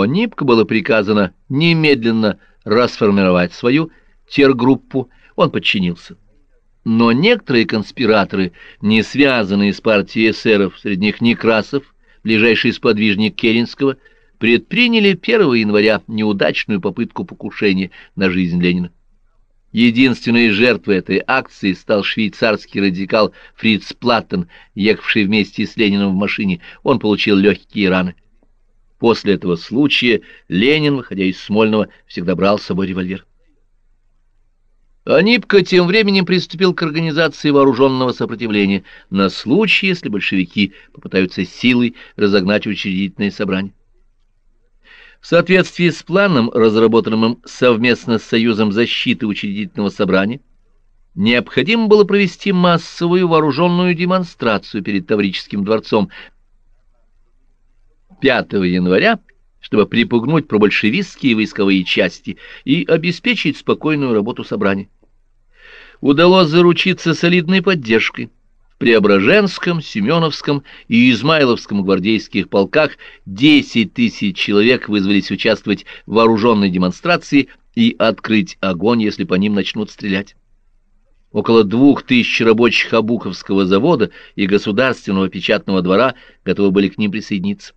Онипко было приказано немедленно расформировать свою тергруппу, он подчинился. Но некоторые конспираторы, не связанные с партией эсеров, среди них Некрасов, ближайший сподвижник Керенского, предприняли 1 января неудачную попытку покушения на жизнь Ленина. Единственной жертвой этой акции стал швейцарский радикал Фриц Платтен, ехавший вместе с Лениным в машине. Он получил легкие раны. После этого случая Ленин, выходя из Смольного, всегда брал с собой револьвер. Анипко тем временем приступил к организации вооруженного сопротивления на случай, если большевики попытаются силой разогнать учредительное собрание. В соответствии с планом, разработанным совместно с Союзом защиты учредительного собрания, необходимо было провести массовую вооруженную демонстрацию перед Таврическим дворцом 5 января, чтобы припугнуть пробольшевистские войсковые части и обеспечить спокойную работу собрания удалось заручиться солидной поддержкой. В Преображенском, Семеновском и Измайловском гвардейских полках 10 тысяч человек вызвались участвовать в вооруженной демонстрации и открыть огонь, если по ним начнут стрелять. Около двух тысяч рабочих Абуковского завода и Государственного печатного двора готовы были к ним присоединиться.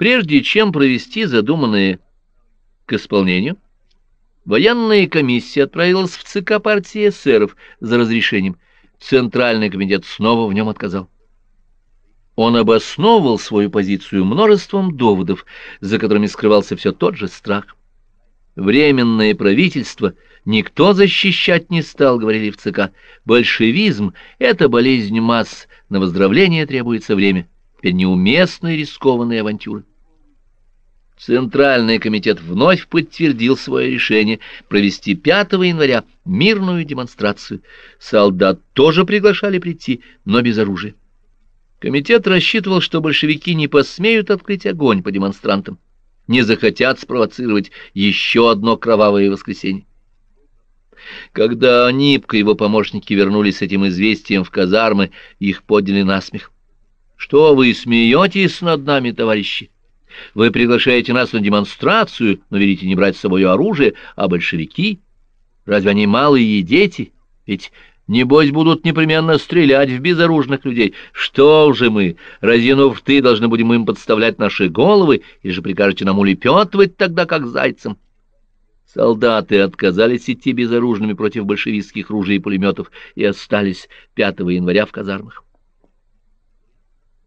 Прежде чем провести задуманное к исполнению, Военная комиссия отправилась в ЦК партии эсеров за разрешением. Центральный комитет снова в нем отказал. Он обосновывал свою позицию множеством доводов, за которыми скрывался все тот же страх. Временное правительство никто защищать не стал, говорили в ЦК. Большевизм — это болезнь масс, на выздоровление требуется время. Теперь неуместные рискованные авантюры. Центральный комитет вновь подтвердил свое решение провести 5 января мирную демонстрацию. Солдат тоже приглашали прийти, но без оружия. Комитет рассчитывал, что большевики не посмеют открыть огонь по демонстрантам, не захотят спровоцировать еще одно кровавое воскресенье. Когда Нипко и его помощники вернулись с этим известием в казармы, их подняли насмех. «Что вы смеетесь над нами, товарищи?» Вы приглашаете нас на демонстрацию, но велите не брать с собой оружие, а большевики? Разве они малые дети? Ведь, небось, будут непременно стрелять в безоружных людей. Что же мы, разинув ты, должны будем им подставлять наши головы, или же прикажете нам улепетывать тогда, как зайцам? Солдаты отказались идти безоружными против большевистских ружей и пулеметов и остались 5 января в казармах.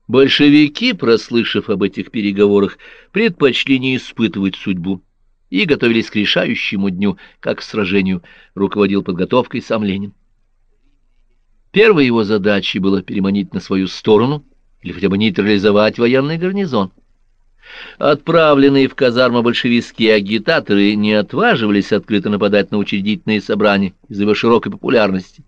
Большевики, прослышав об этих переговорах, предпочли не испытывать судьбу и готовились к решающему дню, как к сражению, руководил подготовкой сам Ленин. Первой его задачей было переманить на свою сторону или хотя бы нейтрализовать военный гарнизон. Отправленные в казармы большевистские агитаторы не отваживались открыто нападать на учредительные собрания из-за его широкой популярности.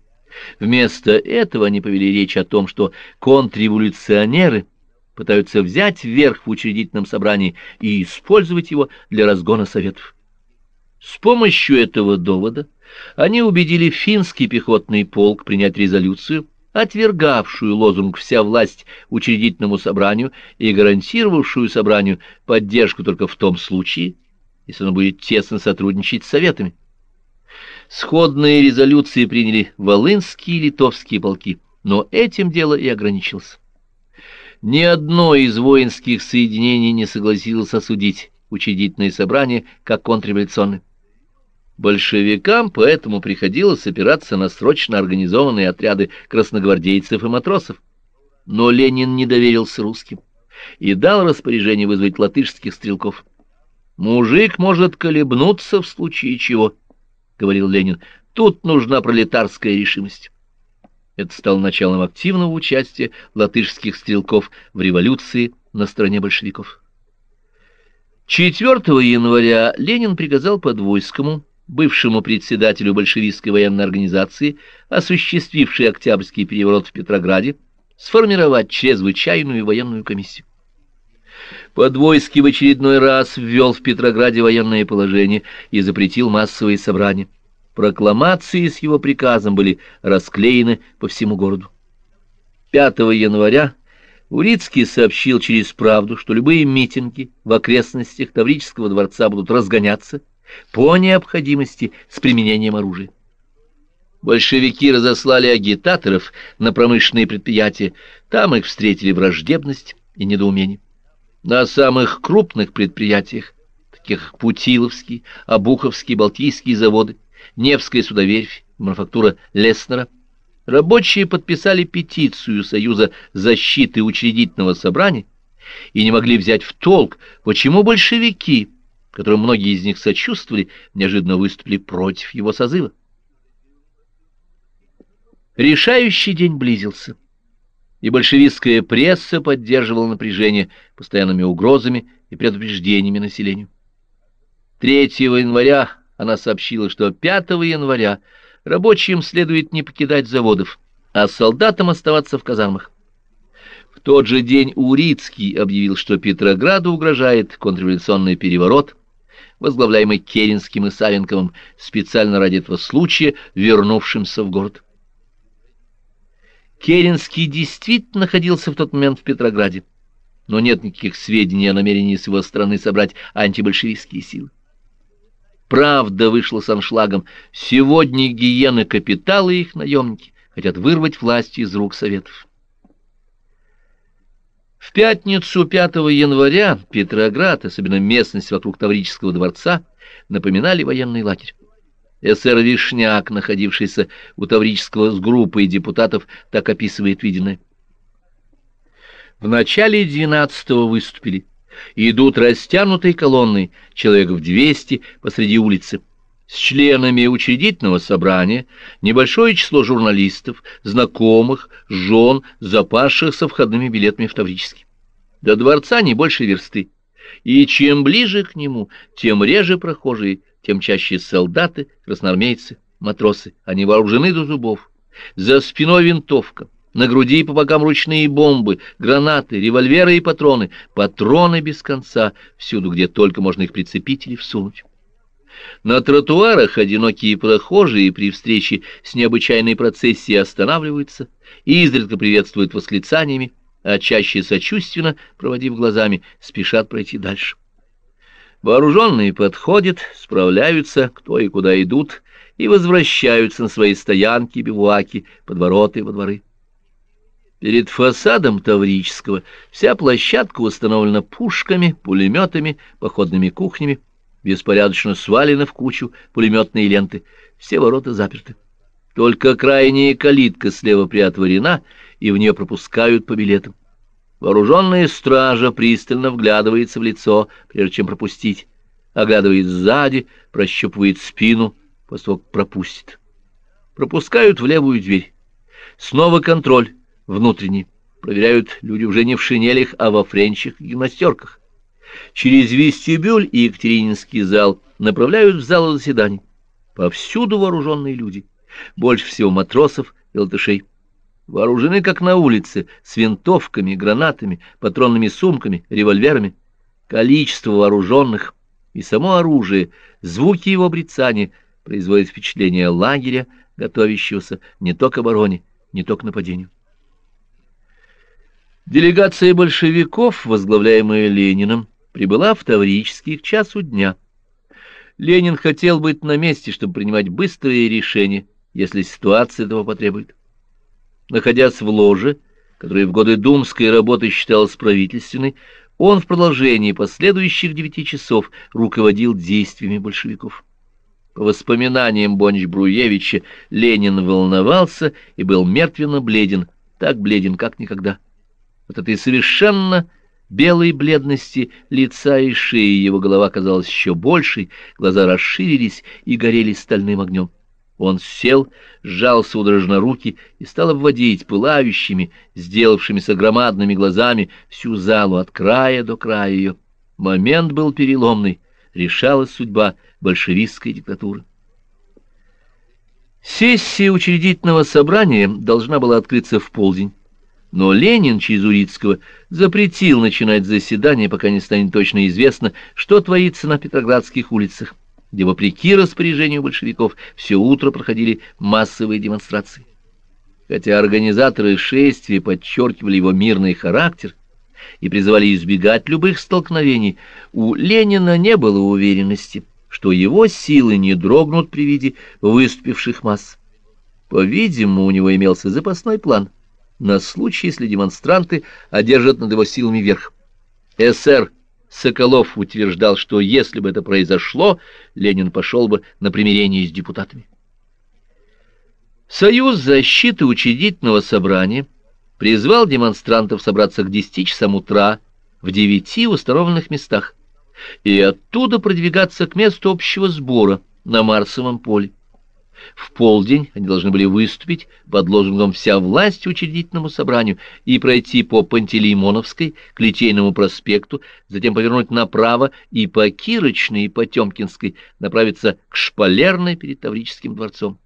Вместо этого они повели речь о том, что контрреволюционеры пытаются взять верх в учредительном собрании и использовать его для разгона советов. С помощью этого довода они убедили финский пехотный полк принять резолюцию, отвергавшую лозунг «Вся власть учредительному собранию» и гарантировавшую собранию поддержку только в том случае, если оно будет тесно сотрудничать с советами. Сходные резолюции приняли волынские и литовские полки, но этим дело и ограничилось. Ни одно из воинских соединений не согласилось осудить учредительное собрание как контрреволюционное. Большевикам поэтому приходилось опираться на срочно организованные отряды красногвардейцев и матросов. Но Ленин не доверился русским и дал распоряжение вызвать латышских стрелков. Мужик может колебнуться в случае чего. — говорил Ленин, — тут нужна пролетарская решимость. Это стало началом активного участия латышских стрелков в революции на стороне большевиков. 4 января Ленин приказал Подвойскому, бывшему председателю большевистской военной организации, осуществившей Октябрьский переворот в Петрограде, сформировать чрезвычайную военную комиссию. Подвойский в очередной раз ввел в Петрограде военное положение и запретил массовые собрания. Прокламации с его приказом были расклеены по всему городу. 5 января Урицкий сообщил через правду, что любые митинги в окрестностях Таврического дворца будут разгоняться по необходимости с применением оружия. Большевики разослали агитаторов на промышленные предприятия, там их встретили враждебность и недоумение. На самых крупных предприятиях, таких как Путиловский, Обуховский, Балтийские заводы, Невская судоверфь, мануфактура Леснера, Рабочие подписали петицию Союза защиты учредительного собрания и не могли взять в толк, почему большевики, которым многие из них сочувствовали, неожиданно выступили против его созыва. Решающий день близился, и большевистская пресса поддерживала напряжение постоянными угрозами и предупреждениями населению. 3 января она сообщила, что 5 января Рабочим следует не покидать заводов, а солдатам оставаться в казармах. В тот же день Урицкий объявил, что Петрограду угрожает контрреволюционный переворот, возглавляемый Керенским и Савенковым, специально ради этого случая вернувшимся в город. Керенский действительно находился в тот момент в Петрограде, но нет никаких сведений о намерении с его стороны собрать антибольшевистские силы. Правда вышла с аншлагом. Сегодня гиены капитала и их наемники хотят вырвать власти из рук Советов. В пятницу 5 января Петроград, особенно местность вокруг Таврического дворца, напоминали военный лагерь. СР Вишняк, находившийся у Таврического с группой депутатов, так описывает виденное. В начале 12-го выступили идут растянутой колонной, человек в двести посреди улицы. С членами учредительного собрания небольшое число журналистов, знакомых, жен, запасшихся входными билетами в Таврический. До дворца не больше версты. И чем ближе к нему, тем реже прохожие, тем чаще солдаты, красноармейцы, матросы. Они вооружены до зубов. За спиной винтовка, на груди и по бокам ручные бомбы, гранаты, револьверы и патроны. Патроны без конца, всюду, где только можно их прицепить или всунуть. На тротуарах одинокие прохожие при встрече с необычайной процессией останавливаются и изредка приветствуют восклицаниями, а чаще сочувственно, проводив глазами, спешат пройти дальше. Вооруженные подходят, справляются, кто и куда идут, и возвращаются на свои стоянки, бивуаки, подвороты во дворы. Перед фасадом Таврического вся площадка установлена пушками, пулеметами, походными кухнями, беспорядочно свалены в кучу пулеметные ленты, все ворота заперты. Только крайняя калитка слева приотворена, и в нее пропускают по билетам. Вооруженная стража пристально вглядывается в лицо, прежде чем пропустить, оглядывает сзади, прощупывает спину, после того, как пропустит. Пропускают в левую дверь. Снова контроль внутренний. Проверяют люди уже не в шинелях, а во френчах и гимнастерках. Через вестибюль и Екатерининский зал направляют в зал заседаний. Повсюду вооруженные люди. Больше всего матросов и латышей. Вооружены, как на улице, с винтовками, гранатами, патронными сумками, револьверами. Количество вооруженных и само оружие, звуки его брецания производят впечатление лагеря, готовящегося не то к обороне, не то к нападению. Делегация большевиков, возглавляемая Лениным, прибыла в Таврический к часу дня. Ленин хотел быть на месте, чтобы принимать быстрые решения, если ситуация этого потребует. Находясь в ложе, которая в годы думской работы считалась правительственной, он в продолжении последующих девяти часов руководил действиями большевиков. По воспоминаниям Бонч-Бруевича, Ленин волновался и был мертвенно бледен, так бледен, как никогда. От этой совершенно белой бледности лица и шеи его голова казалась еще большей, глаза расширились и горели стальным огнем. Он сел, сжал судорожно руки и стал обводить пылающими, сделавшимися громадными глазами всю залу от края до края ее. Момент был переломный, решалась судьба большевистской диктатуры. Сессия учредительного собрания должна была открыться в полдень. Но Ленин через Урицкого запретил начинать заседание, пока не станет точно известно, что творится на Петроградских улицах, где, вопреки распоряжению большевиков, все утро проходили массовые демонстрации. Хотя организаторы шествия подчеркивали его мирный характер и призывали избегать любых столкновений, у Ленина не было уверенности, что его силы не дрогнут при виде выступивших масс. По-видимому, у него имелся запасной план на случай, если демонстранты одержат над его силами верх. СР Соколов утверждал, что если бы это произошло, Ленин пошел бы на примирение с депутатами. Союз защиты учредительного собрания призвал демонстрантов собраться к 10 часам утра в девяти установленных местах и оттуда продвигаться к месту общего сбора на Марсовом поле. В полдень они должны были выступить под лозунгом «Вся власть учредительному собранию» и пройти по Пантелеймоновской к Литейному проспекту, затем повернуть направо и по Кирочной и Потемкинской направиться к Шпалерной перед Таврическим дворцом.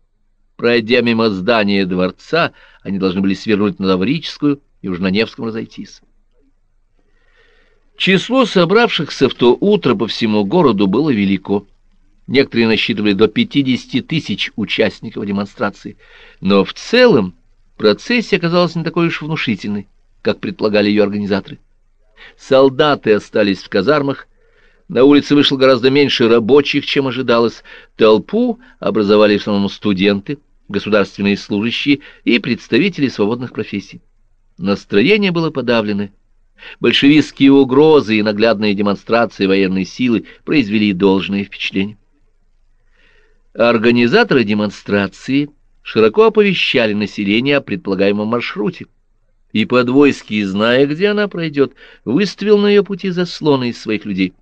Пройдя мимо здания дворца, они должны были свернуть на Таврическую и уже на Невском разойтись. Число собравшихся в то утро по всему городу было велико. Некоторые насчитывали до 50 тысяч участников демонстрации. Но в целом процессия оказалась не такой уж внушительной, как предполагали ее организаторы. Солдаты остались в казармах, на улице вышло гораздо меньше рабочих, чем ожидалось. Толпу образовали в основном студенты, государственные служащие и представители свободных профессий. Настроение было подавлено. Большевистские угрозы и наглядные демонстрации военной силы произвели должное впечатление. Организаторы демонстрации широко оповещали население о предполагаемом маршруте, и Подвойский, зная, где она пройдет, выставил на ее пути заслоны из своих людей.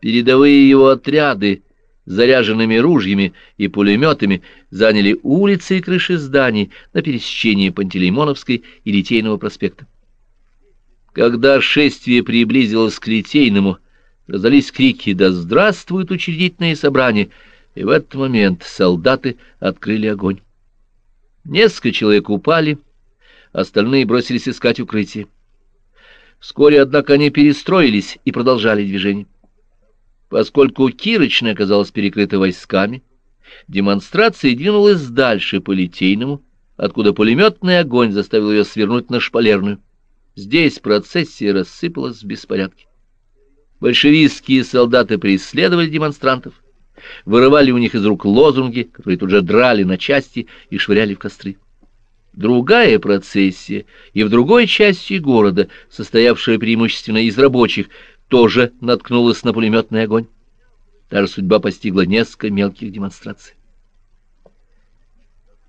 Передовые его отряды, заряженными ружьями и пулеметами, заняли улицы и крыши зданий на пересечении Пантелеймоновской и Литейного проспекта. Когда шествие приблизилось к Литейному, раздались крики «Да здравствует учредительное собрание!» И в этот момент солдаты открыли огонь. Несколько человек упали, остальные бросились искать укрытие. Вскоре, однако, они перестроились и продолжали движение. Поскольку Кирочная оказалась перекрыта войсками, демонстрация двинулась дальше по Литейному, откуда пулеметный огонь заставил ее свернуть на Шпалерную. Здесь процессия рассыпалась в беспорядке. Большевистские солдаты преследовали демонстрантов, вырывали у них из рук лозунги, которые тут же драли на части и швыряли в костры. Другая процессия и в другой части города, состоявшая преимущественно из рабочих, тоже наткнулась на пулеметный огонь. Та же судьба постигла несколько мелких демонстраций.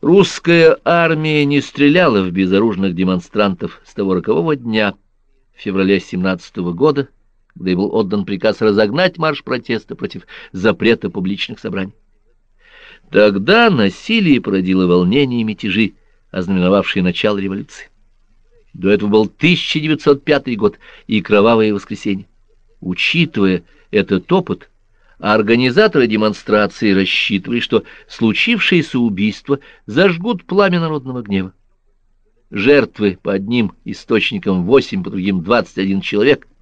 Русская армия не стреляла в безоружных демонстрантов с того рокового дня, в феврале 17 года, когда был отдан приказ разогнать марш протеста против запрета публичных собраний. Тогда насилие породило волнение и мятежи, ознаменовавшие начало революции. До этого был 1905 год и кровавое воскресенье. Учитывая этот опыт, организаторы демонстрации рассчитывали, что случившееся убийство зажгут пламя народного гнева. Жертвы по одним источникам 8, по другим 21 человек –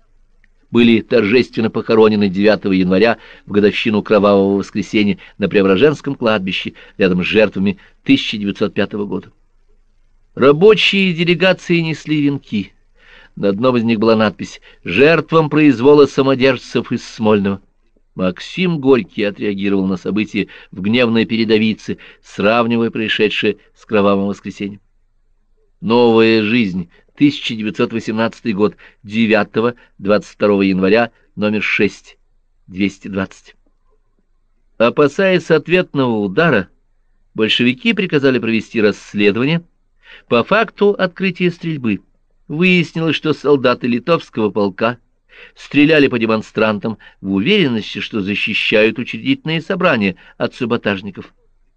были торжественно похоронены 9 января в годовщину Кровавого воскресенья на Преображенском кладбище рядом с жертвами 1905 года. Рабочие делегации несли венки. На одном из них была надпись «Жертвам произвола самодержцев из Смольного». Максим Горький отреагировал на события в гневной передовице, сравнивая происшедшее с Кровавым воскресеньем. Новая жизнь 1918 год, 9-22 января, номер 6, 220. Опасаясь ответного удара, большевики приказали провести расследование по факту открытия стрельбы. Выяснилось, что солдаты литовского полка стреляли по демонстрантам в уверенности, что защищают учредительные собрания от саботажников.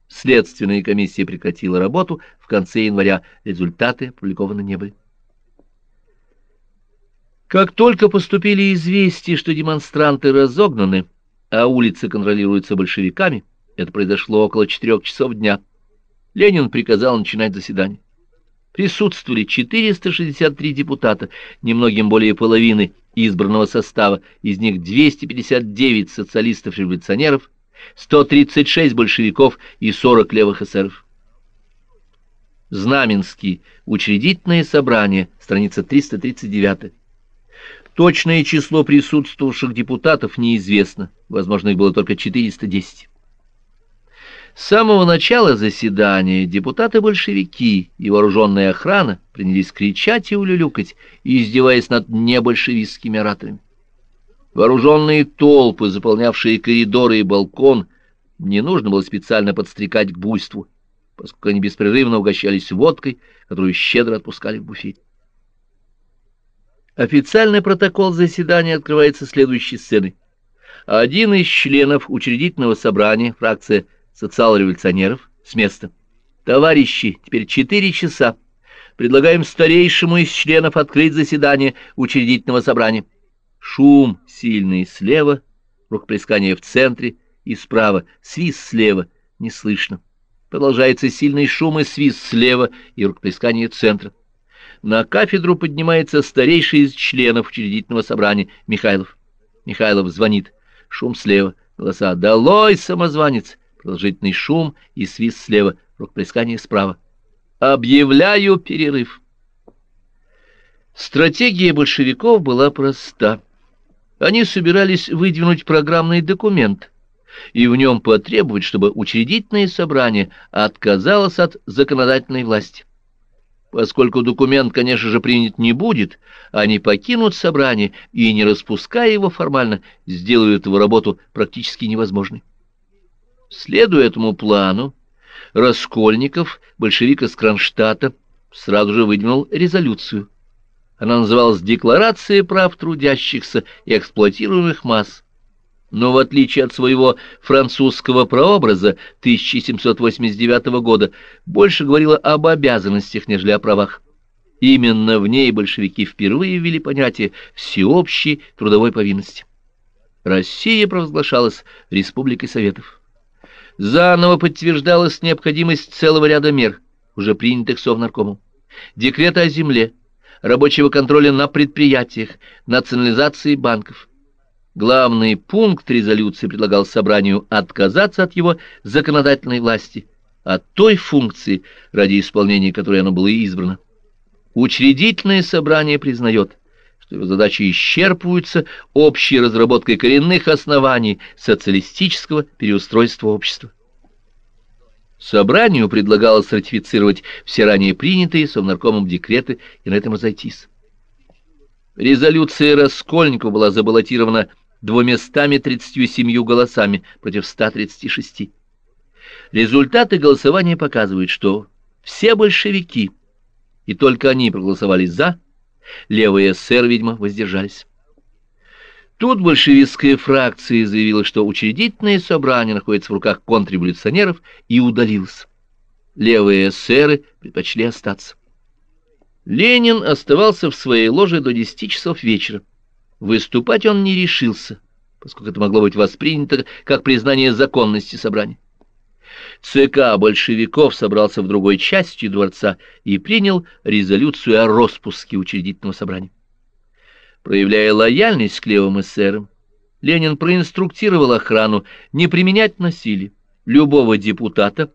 Следственная комиссия прекратила работу в конце января, результаты опубликованы не были. Как только поступили известия, что демонстранты разогнаны, а улицы контролируются большевиками, это произошло около четырех часов дня, Ленин приказал начинать заседание. Присутствовали 463 депутата, немногим более половины избранного состава, из них 259 социалистов-революционеров, 136 большевиков и 40 левых эсеров. Знаменский. Учредительное собрание. Страница 339. Точное число присутствовавших депутатов неизвестно. Возможно, их было только 410. С самого начала заседания депутаты-большевики и вооруженная охрана принялись кричать и улюлюкать, издеваясь над небольшевистскими ораторами. Вооруженные толпы, заполнявшие коридоры и балкон, не нужно было специально подстрекать к буйству, поскольку они беспрерывно угощались водкой, которую щедро отпускали в буфет. Официальный протокол заседания открывается следующей сценой. Один из членов учредительного собрания, фракция социал-революционеров с места. Товарищи, теперь четыре часа. Предлагаем старейшему из членов открыть заседание учредительного собрания. Шум сильный слева, рукоплескание в центре и справа, свист слева, не слышно. Продолжается сильный шум и свист слева и рукоплескание центра. На кафедру поднимается старейший из членов учредительного собрания Михайлов. Михайлов звонит. Шум слева. Голоса «Долой, самозванец!» продолжительный шум и свист слева, рукоплескание справа. «Объявляю перерыв!» Стратегия большевиков была проста. Они собирались выдвинуть программный документ и в нем потребовать, чтобы учредительное собрание отказалось от законодательной власти. Поскольку документ, конечно же, принят не будет, они покинут собрание и, не распуская его формально, сделают его работу практически невозможной. Следуя этому плану, Раскольников, большевик из Кронштадта, сразу же выдвинул резолюцию. Она называлась «Декларация прав трудящихся и эксплуатируемых масс». Но в отличие от своего французского прообраза 1789 года, больше говорила об обязанностях, нежели о правах. Именно в ней большевики впервые ввели понятие всеобщей трудовой повинности. Россия провозглашалась Республикой Советов. Заново подтверждалась необходимость целого ряда мер, уже принятых Совнаркомом. Декрета о земле, рабочего контроля на предприятиях, национализации банков. Главный пункт резолюции предлагал собранию отказаться от его законодательной власти, от той функции, ради исполнения которой оно было избрано. Учредительное собрание признает, что его задачи исчерпываются общей разработкой коренных оснований социалистического переустройства общества. Собранию предлагалось ратифицировать все ранее принятые Совнаркомом декреты и на этом разойтись. Резолюция Раскольникова была забаллотирована двумястами тридцатью семью голосами против 136. Результаты голосования показывают, что все большевики, и только они проголосовали «за», Левые эсер, видимо, воздержались. Тут большевистская фракция заявила, что учредительное собрание находится в руках контрреволюционеров, и удалилась. Левые эсеры предпочли остаться. Ленин оставался в своей ложе до 10 часов вечера. Выступать он не решился, поскольку это могло быть воспринято как признание законности собрания. ЦК большевиков собрался в другой части дворца и принял резолюцию о распуске учредительного собрания. Проявляя лояльность к левым эсерам, Ленин проинструктировал охрану не применять насилие, любого депутата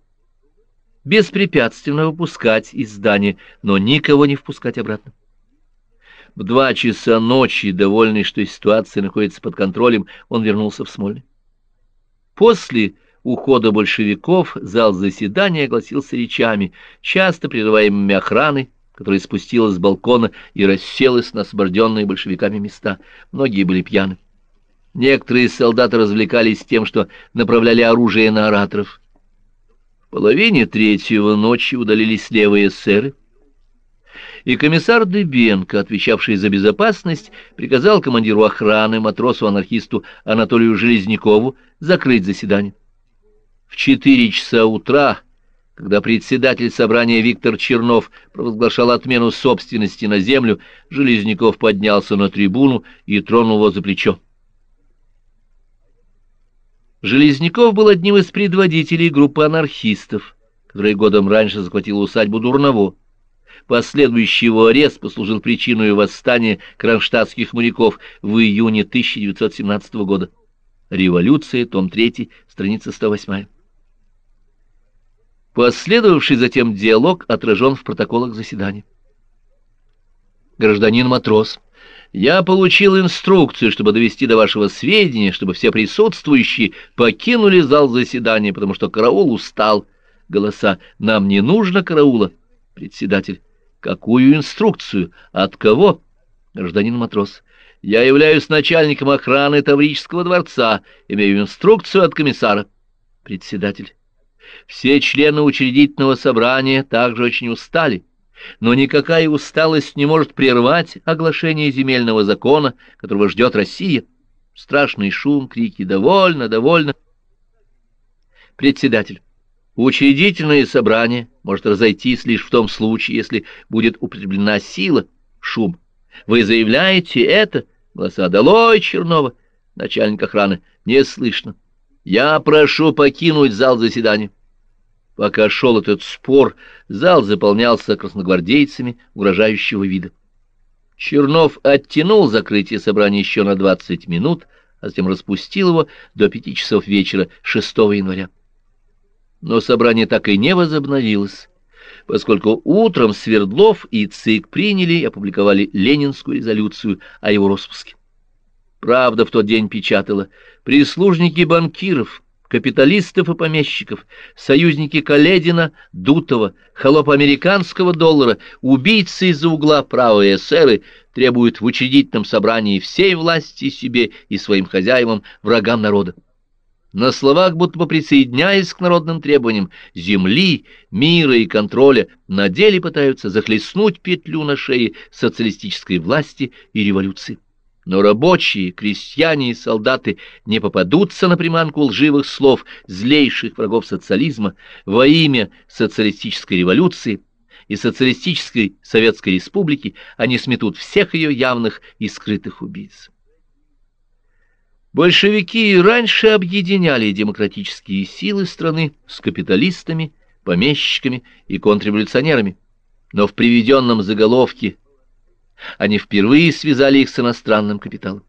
беспрепятственно выпускать из здания, но никого не впускать обратно. В два часа ночи, довольный, что ситуация находится под контролем, он вернулся в Смольный. После ухода большевиков зал заседания огласился речами, часто прерываемыми охраной, которая спустилась с балкона и расселась на освобожденные большевиками места. Многие были пьяны. Некоторые солдаты развлекались тем, что направляли оружие на ораторов. В половине третьего ночи удалились левые эсеры, и комиссар Дыбенко, отвечавший за безопасность, приказал командиру охраны, матросу-анархисту Анатолию Железнякову закрыть заседание. В четыре часа утра, когда председатель собрания Виктор Чернов провозглашал отмену собственности на землю, Железняков поднялся на трибуну и тронул его за плечо. Железняков был одним из предводителей группы анархистов, которая годом раньше захватила усадьбу Дурново. Последующий его арест послужил причиной восстания кронштадтских моряков в июне 1917 года. Революция, том 3, страница 108. Последовавший затем диалог отражен в протоколах заседания. Гражданин матрос, я получил инструкцию, чтобы довести до вашего сведения, чтобы все присутствующие покинули зал заседания, потому что караул устал. Голоса. Нам не нужно караула. Председатель. Какую инструкцию? От кого? Гражданин матрос. Я являюсь начальником охраны Таврического дворца, имею инструкцию от комиссара. Председатель. Все члены учредительного собрания также очень устали, но никакая усталость не может прервать оглашение земельного закона, которого ждет Россия. Страшный шум, крики «довольно, довольно». Председатель. Учредительное собрание может разойтись лишь в том случае, если будет употреблена сила, шум. Вы заявляете это? Голоса «Долой, Чернова!» Начальник охраны. Не слышно. Я прошу покинуть зал заседания. Пока шел этот спор, зал заполнялся красногвардейцами угрожающего вида. Чернов оттянул закрытие собрания еще на 20 минут, а затем распустил его до пяти часов вечера 6 января. Но собрание так и не возобновилось, поскольку утром Свердлов и ЦИК приняли и опубликовали Ленинскую резолюцию о его распуске. Правда в тот день печатала «Прислужники банкиров, капиталистов и помещиков, союзники Каледина, Дутова, холопа американского доллара, убийцы из-за угла правые эсеры требуют в учредительном собрании всей власти себе и своим хозяевам, врагам народа на словах будто бы присоединяясь к народным требованиям земли, мира и контроля, на деле пытаются захлестнуть петлю на шее социалистической власти и революции. Но рабочие, крестьяне и солдаты не попадутся на приманку лживых слов злейших врагов социализма во имя социалистической революции и социалистической Советской Республики, они сметут всех ее явных и скрытых убийц. Большевики раньше объединяли демократические силы страны с капиталистами, помещиками и контрреволюционерами, но в приведенном заголовке они впервые связали их с иностранным капиталом.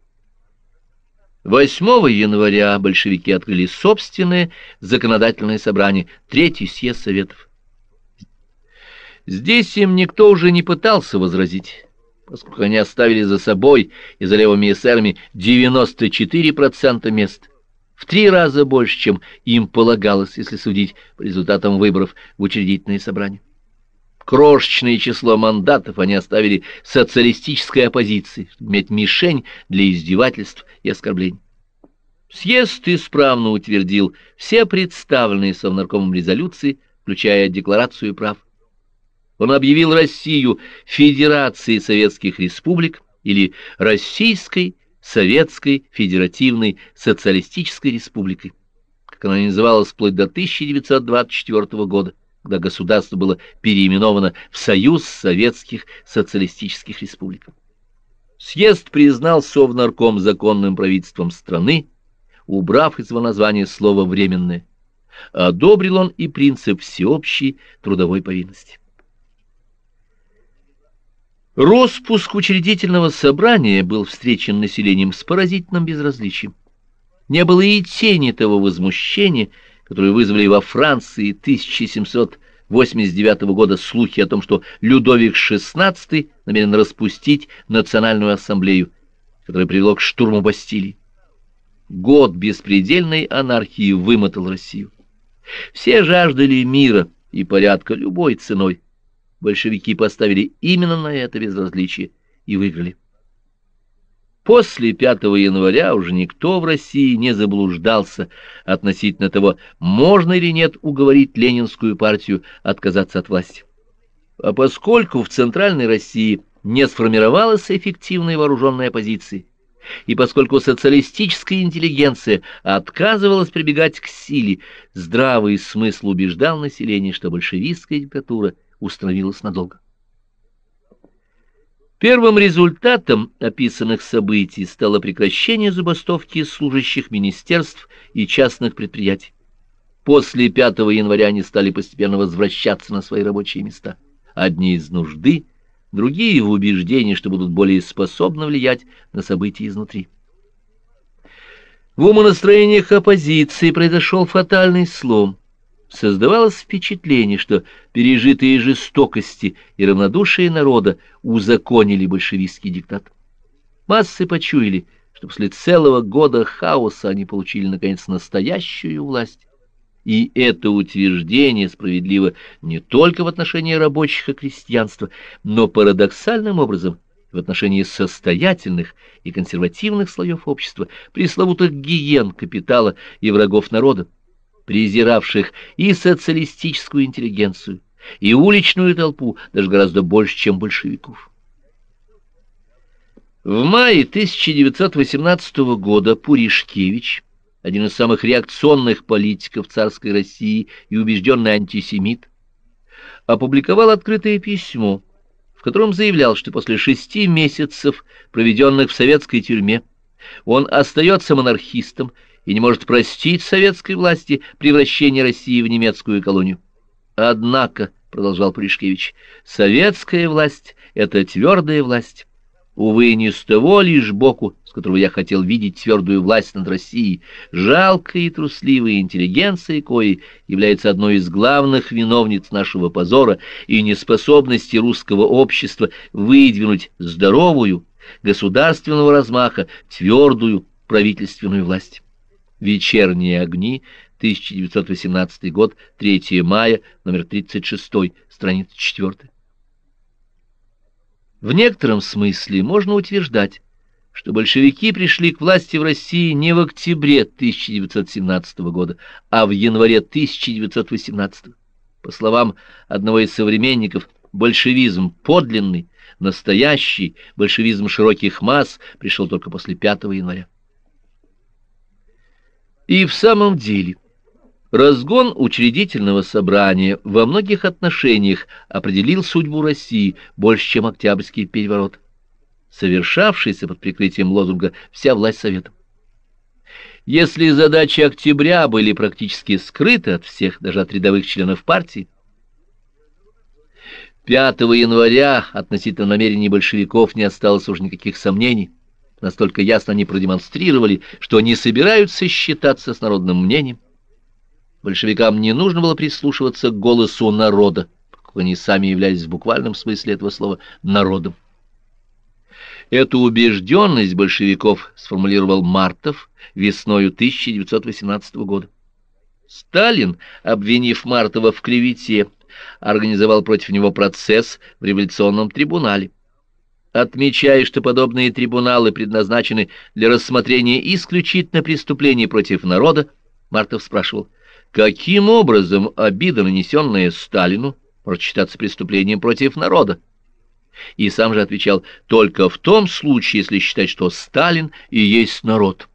8 января большевики открыли собственное законодательное собрание, Третий съезд Советов. Здесь им никто уже не пытался возразить поскольку они оставили за собой и за левыми эсерами 94% мест, в три раза больше, чем им полагалось, если судить по результатам выборов в учредительное собрание. Крошечное число мандатов они оставили социалистической оппозиции, чтобы иметь мишень для издевательств и оскорблений. Съезд исправно утвердил все представленные Совнаркомом резолюции, включая Декларацию прав. Он объявил Россию Федерацией Советских Республик или Российской Советской Федеративной Социалистической Республикой, как она называлась вплоть до 1924 года, когда государство было переименовано в Союз Советских Социалистических Республик. Съезд признал Совнарком законным правительством страны, убрав из его названия слово «временное». Одобрил он и принцип всеобщей трудовой повинности. Роспуск учредительного собрания был встречен населением с поразительным безразличием. Не было и тени того возмущения, которое вызвали во Франции 1789 года слухи о том, что Людовик XVI намерен распустить Национальную ассамблею, которая привело к штурму Бастилии. Год беспредельной анархии вымотал Россию. Все жаждали мира и порядка любой ценой большевики поставили именно на это безразличие и выиграли. После 5 января уже никто в России не заблуждался относительно того, можно или нет уговорить Ленинскую партию отказаться от власти. А поскольку в Центральной России не сформировалась эффективной вооруженной оппозиции, и поскольку социалистическая интеллигенция отказывалась прибегать к силе, здравый смысл убеждал население, что большевистская диктатура установилась надолго. Первым результатом описанных событий стало прекращение забастовки служащих министерств и частных предприятий. После 5 января они стали постепенно возвращаться на свои рабочие места. Одни из нужды, другие в убеждении, что будут более способны влиять на события изнутри. В умонастроениях оппозиции произошел фатальный слом – создавалось впечатление, что пережитые жестокости и равнодушие народа узаконили большевистский диктат. Массы почуяли, что после целого года хаоса они получили, наконец, настоящую власть. И это утверждение справедливо не только в отношении рабочих и крестьянства, но парадоксальным образом в отношении состоятельных и консервативных слоев общества, пресловутых гиен капитала и врагов народа, презиравших и социалистическую интеллигенцию, и уличную толпу даже гораздо больше, чем большевиков. В мае 1918 года Пуришкевич, один из самых реакционных политиков царской России и убежденный антисемит, опубликовал открытое письмо, в котором заявлял, что после шести месяцев, проведенных в советской тюрьме, он остается монархистом и не может простить советской власти превращение России в немецкую колонию. Однако, продолжал Пуришкевич, советская власть — это твердая власть, Увы, не с того лишь боку, с которого я хотел видеть твердую власть над Россией, жалкая и трусливая интеллигенция кои является одной из главных виновниц нашего позора и неспособности русского общества выдвинуть здоровую, государственного размаха, твердую правительственную власть. Вечерние огни, 1918 год, 3 мая, номер 36, страница 4. В некотором смысле можно утверждать, что большевики пришли к власти в России не в октябре 1917 года, а в январе 1918. По словам одного из современников, большевизм подлинный, настоящий, большевизм широких масс пришел только после 5 января. И в самом деле, Разгон учредительного собрания во многих отношениях определил судьбу России больше, чем Октябрьский переворот, совершавшийся под прикрытием лозунга «Вся власть Советом». Если задачи октября были практически скрыты от всех, даже от рядовых членов партии, 5 января относительно намерений большевиков не осталось уже никаких сомнений. Настолько ясно они продемонстрировали, что не собираются считаться с народным мнением, большевикам не нужно было прислушиваться к голосу народа, поскольку они сами являлись в буквальном смысле этого слова народом. Эту убежденность большевиков сформулировал Мартов весною 1918 года. Сталин, обвинив Мартова в клевете, организовал против него процесс в революционном трибунале. Отмечая, что подобные трибуналы предназначены для рассмотрения исключительно преступлений против народа, Мартов спрашивал – Каким образом обида, нанесенная Сталину, может считаться преступлением против народа? И сам же отвечал, только в том случае, если считать, что Сталин и есть народ.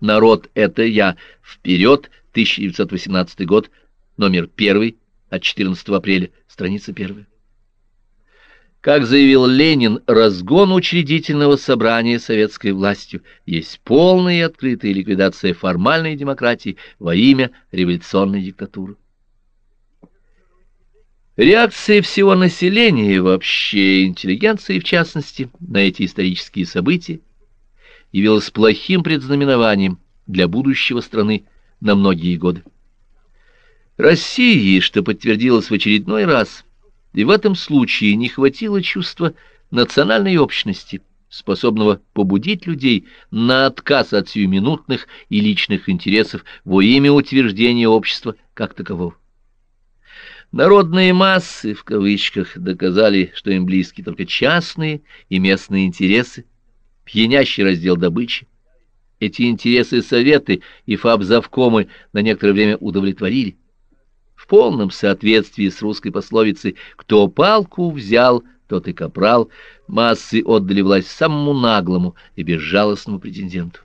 Народ — это я. Вперед, 1918 год, номер первый, от 14 апреля, страница первая. Как заявил Ленин, разгон учредительного собрания советской властью есть полная и открытая ликвидация формальной демократии во имя революционной диктатуры. Реакция всего населения и вообще интеллигенции, в частности, на эти исторические события явилась плохим предзнаменованием для будущего страны на многие годы. России, что подтвердилось в очередной раз – и в этом случае не хватило чувства национальной общности, способного побудить людей на отказ от сиюминутных и личных интересов во имя утверждения общества как такового. Народные массы, в кавычках, доказали, что им близки только частные и местные интересы, пьянящий раздел добычи. Эти интересы Советы и фабзавкомы на некоторое время удовлетворили в полном соответствии с русской пословицей «кто палку взял, тот и капрал», массы отдали власть самому наглому и безжалостному претенденту.